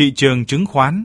thị trường chứng khoán.